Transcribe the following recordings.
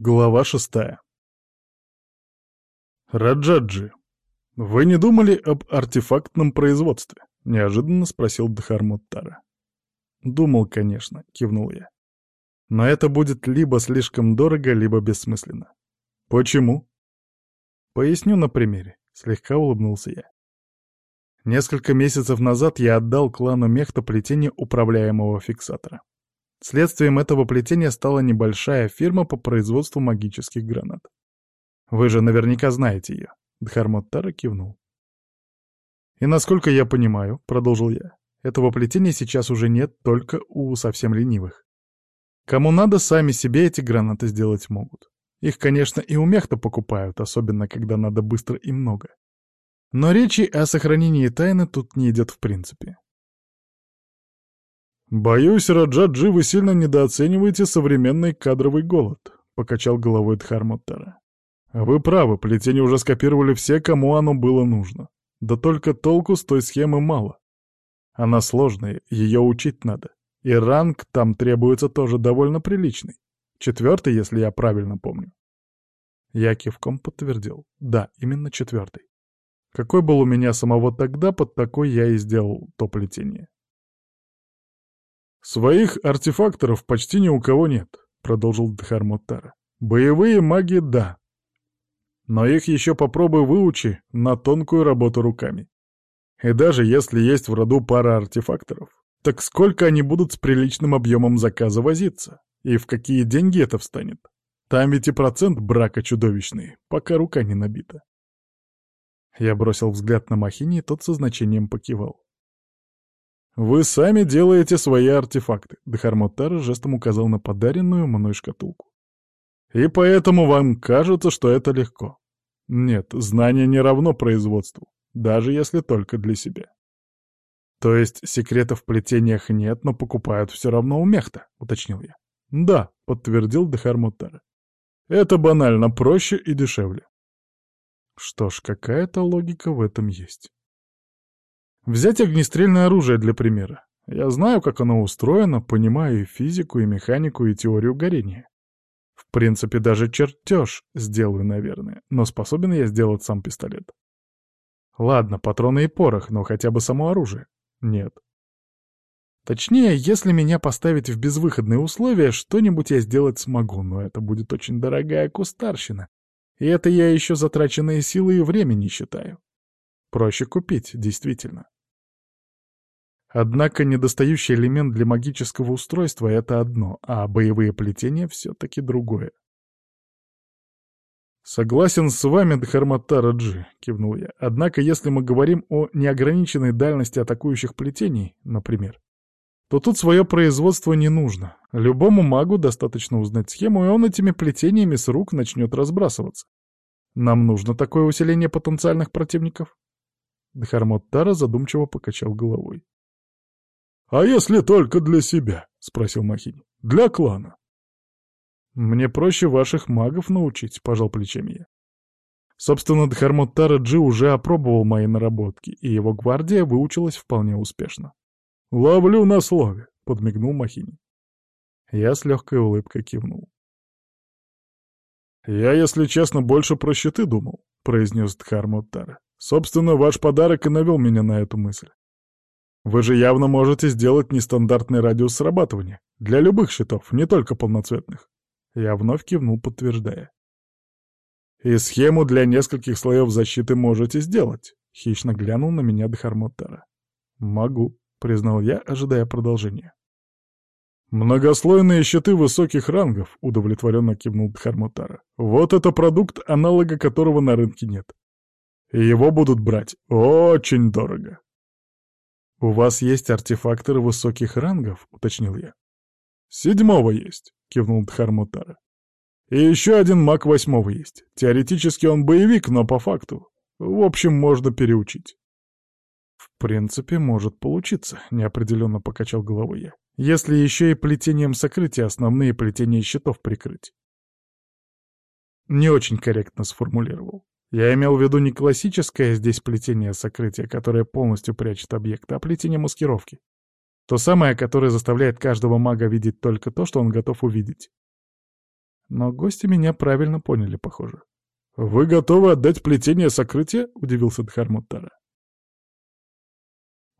Глава шестая. Раджаджи, вы не думали об артефактном производстве? Неожиданно спросил Дхармуттара. Думал, конечно, кивнул я. Но это будет либо слишком дорого, либо бессмысленно. Почему? Поясню на примере. Слегка улыбнулся я. Несколько месяцев назад я отдал клану Мехта плетение управляемого фиксатора. Следствием этого плетения стала небольшая фирма по производству магических гранат. Вы же наверняка знаете ее. Дхармот Тара кивнул. «И насколько я понимаю, — продолжил я, — этого плетения сейчас уже нет только у совсем ленивых. Кому надо, сами себе эти гранаты сделать могут. Их, конечно, и у мехта покупают, особенно когда надо быстро и много. Но речи о сохранении тайны тут не идет в принципе. «Боюсь, Раджаджи, вы сильно недооцениваете современный кадровый голод», — покачал головой Дхармуттара. «Вы правы, плетение уже скопировали все, кому оно было нужно. Да только толку с той схемы мало. Она сложная, ее учить надо. И ранг там требуется тоже довольно приличный. Четвертый, если я правильно помню». Я кивком подтвердил. Да, именно четвертый. Какой был у меня самого тогда, под такой я и сделал то плетение. «Своих артефакторов почти ни у кого нет», — продолжил Дхармуттара. «Боевые маги — да. Но их еще попробуй выучи на тонкую работу руками. И даже если есть в роду пара артефакторов, так сколько они будут с приличным объемом заказа возиться? И в какие деньги это встанет? Там ведь и процент брака чудовищный, пока рука не набита». Я бросил взгляд на Махини, и тот со значением покивал. «Вы сами делаете свои артефакты», — Дхармотар жестом указал на подаренную мной шкатулку. «И поэтому вам кажется, что это легко. Нет, знание не равно производству, даже если только для себя». «То есть секретов в плетениях нет, но покупают все равно у мехта», — уточнил я. «Да», — подтвердил Дхармотар. «Это банально проще и дешевле». Что ж, какая-то логика в этом есть. Взять огнестрельное оружие для примера. Я знаю, как оно устроено, понимаю и физику, и механику, и теорию горения. В принципе, даже чертеж сделаю, наверное, но способен я сделать сам пистолет. Ладно, патроны и порох, но хотя бы само оружие. Нет. Точнее, если меня поставить в безвыходные условия, что-нибудь я сделать смогу, но это будет очень дорогая кустарщина. И это я еще затраченные силы и время не считаю. Проще купить, действительно. Однако недостающий элемент для магического устройства — это одно, а боевые плетения — все-таки другое. «Согласен с вами, Дхарматара Джи», — кивнул я. «Однако, если мы говорим о неограниченной дальности атакующих плетений, например, то тут свое производство не нужно. Любому магу достаточно узнать схему, и он этими плетениями с рук начнет разбрасываться. Нам нужно такое усиление потенциальных противников?» Дхарматтара задумчиво покачал головой. «А если только для себя?» — спросил Махини. «Для клана». «Мне проще ваших магов научить», — пожал плечами я. Собственно, Дхармуттара Джи уже опробовал мои наработки, и его гвардия выучилась вполне успешно. «Ловлю на слове», — подмигнул Махини. Я с легкой улыбкой кивнул. «Я, если честно, больше про щиты думал», — произнес Дхармуттара. «Собственно, ваш подарок и навел меня на эту мысль. Вы же явно можете сделать нестандартный радиус срабатывания. Для любых щитов, не только полноцветных. Я вновь кивнул, подтверждая. И схему для нескольких слоев защиты можете сделать. Хищно глянул на меня Дхармоттара. Могу, признал я, ожидая продолжения. «Многослойные щиты высоких рангов», — удовлетворенно кивнул Дхармотара. «Вот это продукт, аналога которого на рынке нет. Его будут брать очень дорого». «У вас есть артефакторы высоких рангов?» — уточнил я. «Седьмого есть», — кивнул Дхармутара. «И еще один маг восьмого есть. Теоретически он боевик, но по факту. В общем, можно переучить». «В принципе, может получиться», — неопределенно покачал головой я. «Если еще и плетением сокрытия основные плетения щитов прикрыть». Не очень корректно сформулировал. Я имел в виду не классическое здесь плетение сокрытия, которое полностью прячет объект, а плетение маскировки. То самое, которое заставляет каждого мага видеть только то, что он готов увидеть. Но гости меня правильно поняли, похоже. «Вы готовы отдать плетение сокрытия?» — удивился Дхармуттара.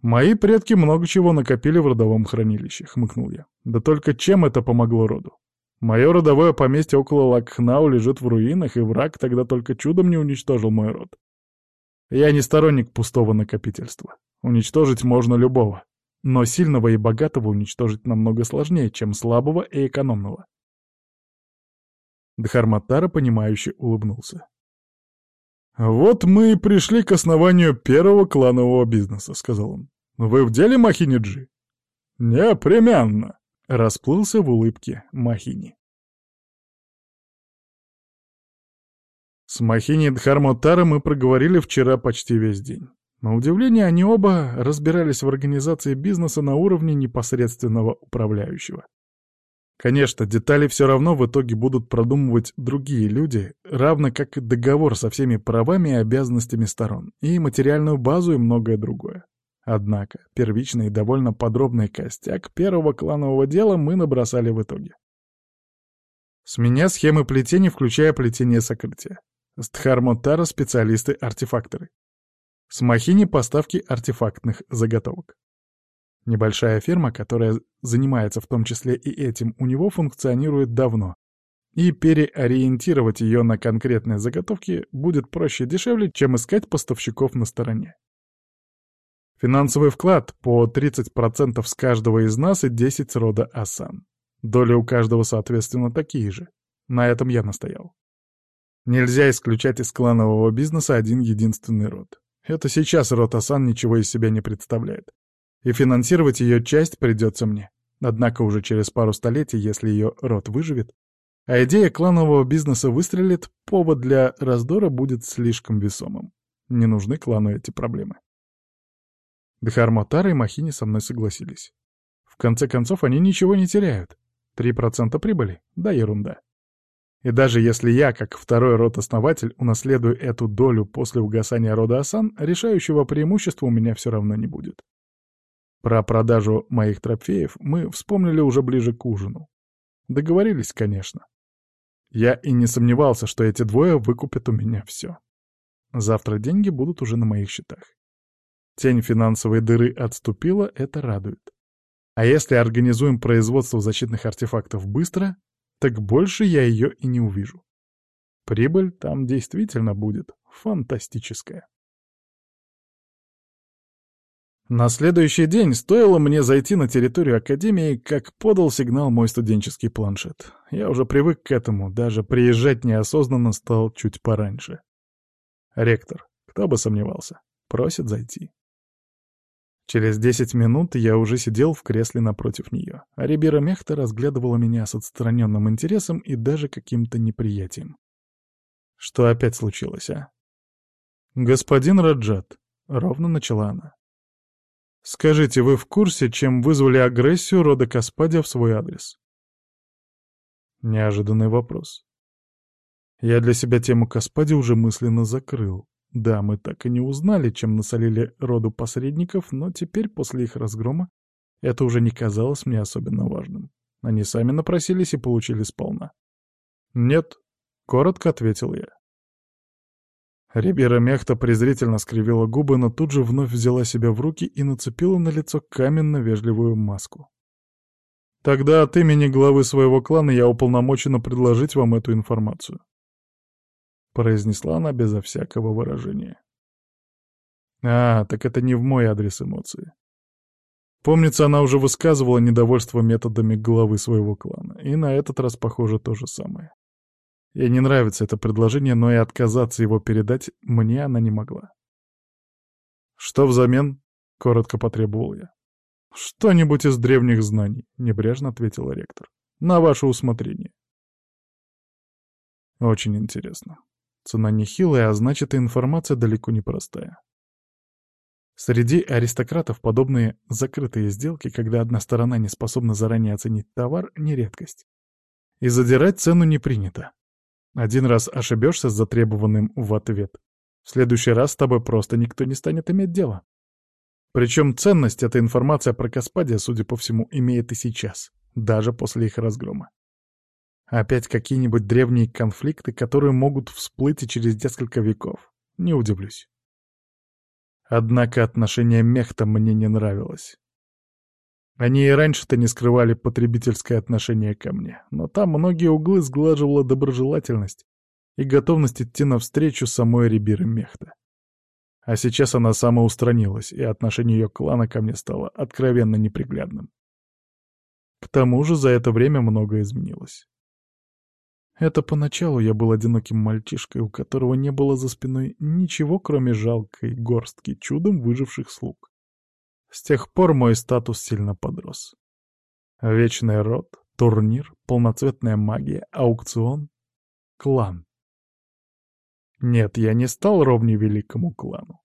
«Мои предки много чего накопили в родовом хранилище», — хмыкнул я. «Да только чем это помогло роду? Мое родовое поместье около Лакхнау лежит в руинах, и враг тогда только чудом не уничтожил мой род. Я не сторонник пустого накопительства. Уничтожить можно любого. Но сильного и богатого уничтожить намного сложнее, чем слабого и экономного. Дхарматара, понимающе улыбнулся. «Вот мы и пришли к основанию первого кланового бизнеса», — сказал он. «Вы в деле, Махини-Джи?» «Непременно», — расплылся в улыбке Махини. С Махини Дхармотара мы проговорили вчера почти весь день. На удивление, они оба разбирались в организации бизнеса на уровне непосредственного управляющего. Конечно, детали все равно в итоге будут продумывать другие люди, равно как и договор со всеми правами и обязанностями сторон, и материальную базу и многое другое. Однако, первичный и довольно подробный костяк первого кланового дела мы набросали в итоге. С меня схемы плетений, включая плетение сокрытия. С Дхармотара специалисты-артефакторы. С Махини поставки артефактных заготовок. Небольшая фирма, которая занимается в том числе и этим, у него функционирует давно. И переориентировать ее на конкретные заготовки будет проще и дешевле, чем искать поставщиков на стороне. Финансовый вклад по 30% с каждого из нас и 10 с рода Асан. Доли у каждого, соответственно, такие же. На этом я настоял. Нельзя исключать из кланового бизнеса один единственный род. Это сейчас род Асан ничего из себя не представляет и финансировать ее часть придется мне. Однако уже через пару столетий, если ее род выживет, а идея кланового бизнеса выстрелит, повод для раздора будет слишком весомым. Не нужны клану эти проблемы. Дхармотара и Махини со мной согласились. В конце концов, они ничего не теряют. Три процента прибыли — да ерунда. И даже если я, как второй род-основатель, унаследую эту долю после угасания рода Асан, решающего преимущества у меня все равно не будет. Про продажу моих трофеев мы вспомнили уже ближе к ужину. Договорились, конечно. Я и не сомневался, что эти двое выкупят у меня все. Завтра деньги будут уже на моих счетах. Тень финансовой дыры отступила, это радует. А если организуем производство защитных артефактов быстро, так больше я ее и не увижу. Прибыль там действительно будет фантастическая. На следующий день стоило мне зайти на территорию Академии, как подал сигнал мой студенческий планшет. Я уже привык к этому, даже приезжать неосознанно стал чуть пораньше. Ректор, кто бы сомневался, просит зайти. Через десять минут я уже сидел в кресле напротив нее, а Рибера Мехта разглядывала меня с отстраненным интересом и даже каким-то неприятием. Что опять случилось, а? «Господин Раджат», — ровно начала она, Скажите, вы в курсе, чем вызвали агрессию рода Каспадия в свой адрес? Неожиданный вопрос. Я для себя тему Каспади уже мысленно закрыл. Да, мы так и не узнали, чем насолили роду посредников, но теперь, после их разгрома, это уже не казалось мне особенно важным. Они сами напросились и получили сполна. «Нет», — коротко ответил я. Рибера Мехта презрительно скривила губы, но тут же вновь взяла себя в руки и нацепила на лицо каменно-вежливую маску. «Тогда от имени главы своего клана я уполномочена предложить вам эту информацию», — произнесла она безо всякого выражения. «А, так это не в мой адрес эмоции. Помнится, она уже высказывала недовольство методами главы своего клана, и на этот раз, похоже, то же самое. Ей не нравится это предложение, но и отказаться его передать мне она не могла. «Что взамен?» — коротко потребовал я. «Что-нибудь из древних знаний», — небрежно ответила ректор. «На ваше усмотрение». Очень интересно. Цена нехилая, а значит, и информация далеко не простая. Среди аристократов подобные закрытые сделки, когда одна сторона не способна заранее оценить товар, не редкость. И задирать цену не принято. Один раз ошибешься с затребованным в ответ. В следующий раз с тобой просто никто не станет иметь дело. Причем ценность эта информация про Каспадия, судя по всему, имеет и сейчас, даже после их разгрома. Опять какие-нибудь древние конфликты, которые могут всплыть и через несколько веков. Не удивлюсь. Однако отношение Мехта мне не нравилось. Они и раньше-то не скрывали потребительское отношение ко мне, но там многие углы сглаживала доброжелательность и готовность идти навстречу самой Рибиры Мехта. А сейчас она самоустранилась, и отношение ее клана ко мне стало откровенно неприглядным. К тому же за это время многое изменилось. Это поначалу я был одиноким мальчишкой, у которого не было за спиной ничего, кроме жалкой горстки чудом выживших слуг. С тех пор мой статус сильно подрос. Вечный род, турнир, полноцветная магия, аукцион, клан. Нет, я не стал ровней великому клану.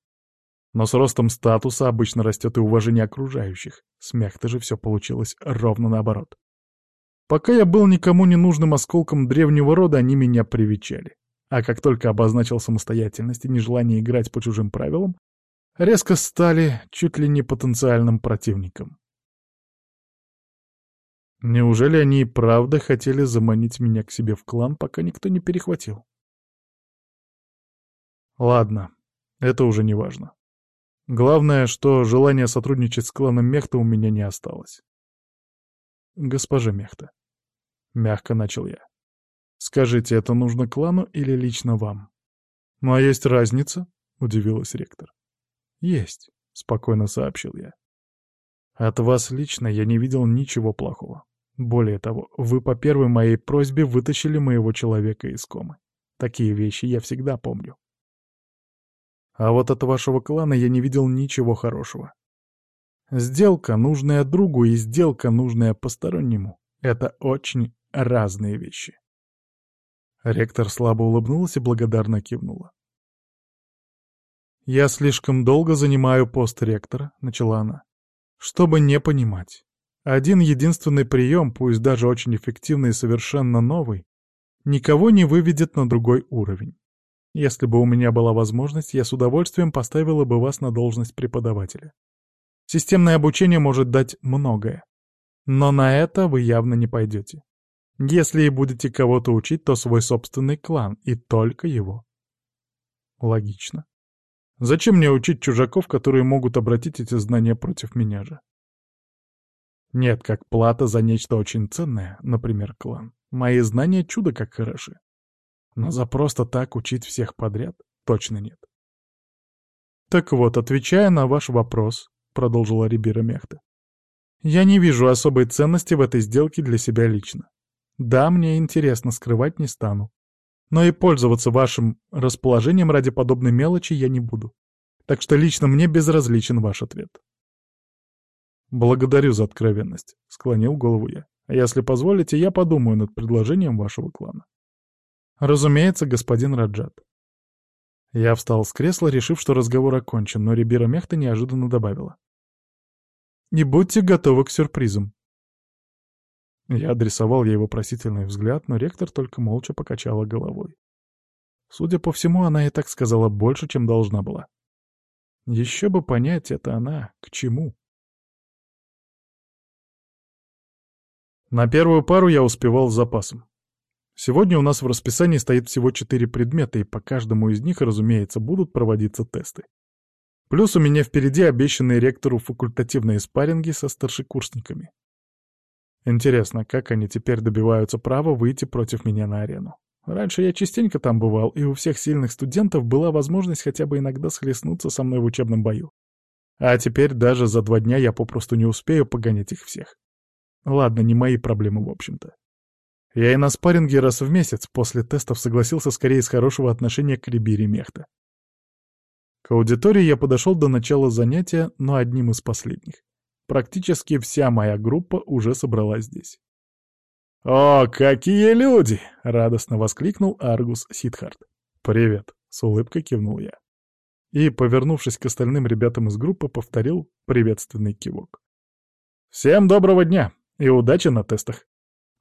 Но с ростом статуса обычно растет и уважение окружающих. С Мяхта же все получилось ровно наоборот. Пока я был никому не нужным осколком древнего рода, они меня привечали. А как только обозначил самостоятельность и нежелание играть по чужим правилам, резко стали чуть ли не потенциальным противником. Неужели они и правда хотели заманить меня к себе в клан, пока никто не перехватил? Ладно, это уже не важно. Главное, что желания сотрудничать с кланом Мехта у меня не осталось. «Госпожа Мехта», — мягко начал я, — «скажите, это нужно клану или лично вам?» «Ну а есть разница?» — удивилась ректор. «Есть», — спокойно сообщил я. «От вас лично я не видел ничего плохого. Более того, вы по первой моей просьбе вытащили моего человека из комы. Такие вещи я всегда помню. А вот от вашего клана я не видел ничего хорошего. Сделка, нужная другу, и сделка, нужная постороннему — это очень разные вещи. Ректор слабо улыбнулась и благодарно кивнула. «Я слишком долго занимаю пост ректора», — начала она, — «чтобы не понимать. Один единственный прием, пусть даже очень эффективный и совершенно новый, никого не выведет на другой уровень. Если бы у меня была возможность, я с удовольствием поставила бы вас на должность преподавателя. Системное обучение может дать многое. Но на это вы явно не пойдете. Если и будете кого-то учить, то свой собственный клан, и только его. Логично. Зачем мне учить чужаков, которые могут обратить эти знания против меня же? Нет, как плата за нечто очень ценное, например, клан. Мои знания чудо как хороши. Но за просто так учить всех подряд точно нет. «Так вот, отвечая на ваш вопрос», — продолжила Рибира Мехта, «я не вижу особой ценности в этой сделке для себя лично. Да, мне интересно, скрывать не стану. Но и пользоваться вашим расположением ради подобной мелочи я не буду. Так что лично мне безразличен ваш ответ». «Благодарю за откровенность», — склонил голову я. «Если позволите, я подумаю над предложением вашего клана». «Разумеется, господин Раджат». Я встал с кресла, решив, что разговор окончен, но Рибира Мехта неожиданно добавила. «Не будьте готовы к сюрпризам». Я адресовал ей вопросительный взгляд, но ректор только молча покачала головой. Судя по всему, она и так сказала больше, чем должна была. Еще бы понять, это она к чему. На первую пару я успевал с запасом. Сегодня у нас в расписании стоит всего четыре предмета, и по каждому из них, разумеется, будут проводиться тесты. Плюс у меня впереди обещанные ректору факультативные спарринги со старшекурсниками. Интересно, как они теперь добиваются права выйти против меня на арену. Раньше я частенько там бывал, и у всех сильных студентов была возможность хотя бы иногда схлестнуться со мной в учебном бою. А теперь даже за два дня я попросту не успею погонять их всех. Ладно, не мои проблемы, в общем-то. Я и на спарринге раз в месяц после тестов согласился скорее из хорошего отношения к Рибире Мехта. К аудитории я подошел до начала занятия, но одним из последних. Практически вся моя группа уже собралась здесь. «О, какие люди!» — радостно воскликнул Аргус Сидхарт. «Привет!» — с улыбкой кивнул я. И, повернувшись к остальным ребятам из группы, повторил приветственный кивок. «Всем доброго дня и удачи на тестах!»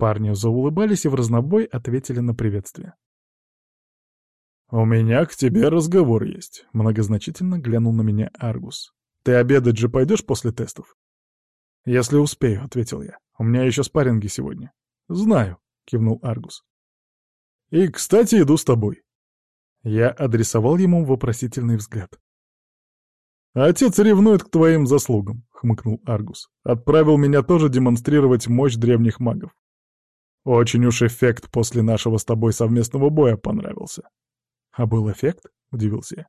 Парни заулыбались и в разнобой ответили на приветствие. «У меня к тебе разговор есть», — многозначительно глянул на меня Аргус. «Ты обедать же пойдешь после тестов?» «Если успею», — ответил я. «У меня еще спарринги сегодня». «Знаю», — кивнул Аргус. «И, кстати, иду с тобой». Я адресовал ему вопросительный взгляд. «Отец ревнует к твоим заслугам», — хмыкнул Аргус. «Отправил меня тоже демонстрировать мощь древних магов. Очень уж эффект после нашего с тобой совместного боя понравился». «А был эффект?» — удивился я.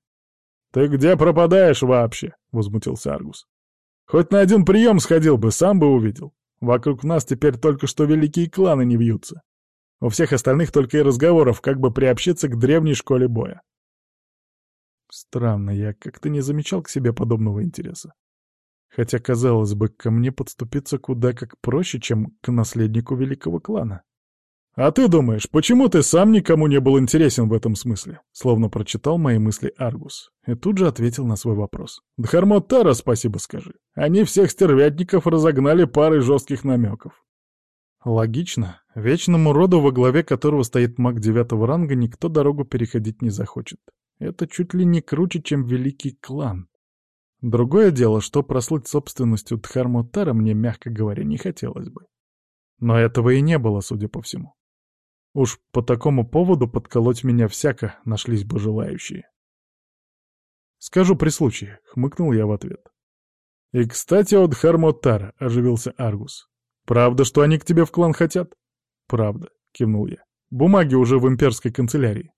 «Ты где пропадаешь вообще?» — возмутился Аргус. «Хоть на один прием сходил бы, сам бы увидел. Вокруг нас теперь только что великие кланы не вьются. У всех остальных только и разговоров, как бы приобщиться к древней школе боя. Странно, я как-то не замечал к себе подобного интереса. Хотя, казалось бы, ко мне подступиться куда как проще, чем к наследнику великого клана. «А ты думаешь, почему ты сам никому не был интересен в этом смысле?» Словно прочитал мои мысли Аргус. И тут же ответил на свой вопрос. «Дхармот Тара, спасибо скажи. Они всех стервятников разогнали парой жестких намеков». Логично. Вечному роду, во главе которого стоит маг девятого ранга, никто дорогу переходить не захочет. Это чуть ли не круче, чем великий клан. Другое дело, что прослыть собственностью Дхармотара мне, мягко говоря, не хотелось бы. Но этого и не было, судя по всему. Уж по такому поводу подколоть меня всяко нашлись бы желающие. «Скажу при случае», — хмыкнул я в ответ. «И, кстати, от Хармотара», — оживился Аргус. «Правда, что они к тебе в клан хотят?» «Правда», — кивнул я. «Бумаги уже в имперской канцелярии».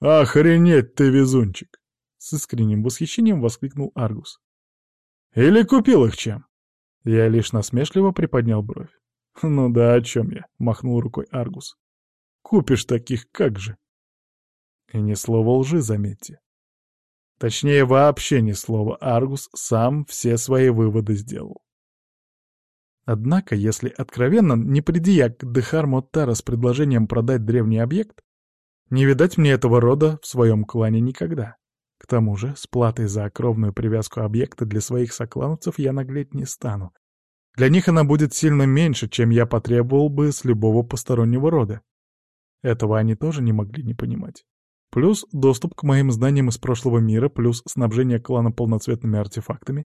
«Охренеть ты, везунчик!» — с искренним восхищением воскликнул Аргус. «Или купил их чем?» Я лишь насмешливо приподнял бровь. «Ну да, о чем я?» — махнул рукой Аргус. «Купишь таких, как же?» И ни слова лжи, заметьте. Точнее, вообще ни слова. Аргус сам все свои выводы сделал. Однако, если откровенно, не приди я к Дехар Моттара с предложением продать древний объект, не видать мне этого рода в своем клане никогда. Тому же, с платой за кровную привязку объекта для своих соклановцев я наглеть не стану. Для них она будет сильно меньше, чем я потребовал бы с любого постороннего рода. Этого они тоже не могли не понимать. Плюс доступ к моим знаниям из прошлого мира, плюс снабжение клана полноцветными артефактами,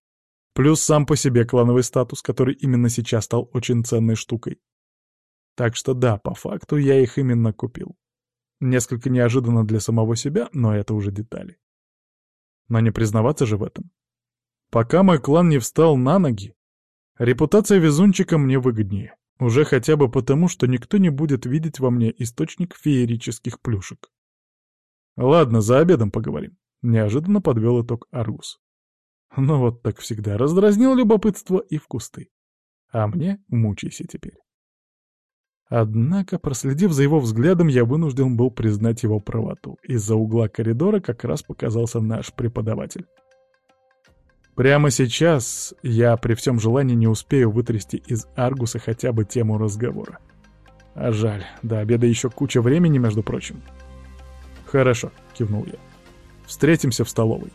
плюс сам по себе клановый статус, который именно сейчас стал очень ценной штукой. Так что да, по факту я их именно купил. Несколько неожиданно для самого себя, но это уже детали. Но не признаваться же в этом. Пока мой клан не встал на ноги, репутация везунчика мне выгоднее. Уже хотя бы потому, что никто не будет видеть во мне источник феерических плюшек. Ладно, за обедом поговорим. Неожиданно подвел итог Аргус. Ну вот так всегда раздразнил любопытство и в кусты. А мне мучайся теперь. Однако, проследив за его взглядом, я вынужден был признать его правоту. Из-за угла коридора как раз показался наш преподаватель. Прямо сейчас я при всем желании не успею вытрясти из Аргуса хотя бы тему разговора. А жаль, до обеда еще куча времени, между прочим. «Хорошо», — кивнул я. «Встретимся в столовой».